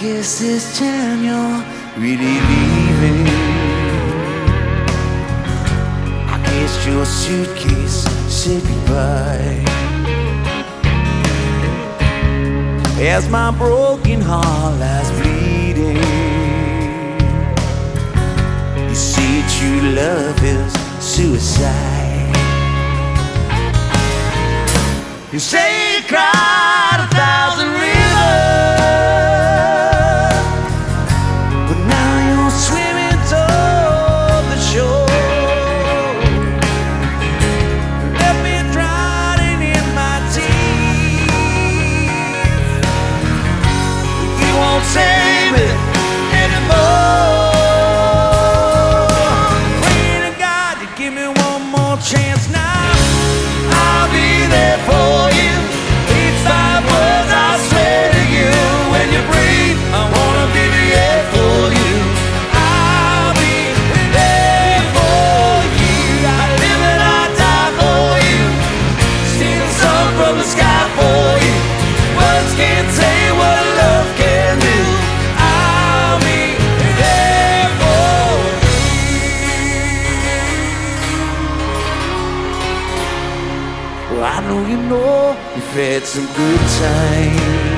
guess this time you're really leaving. I guess your suitcase said goodbye. As my broken heart lies bleeding. true love is suicide. You say Give me one more chance now. know you've had some good times.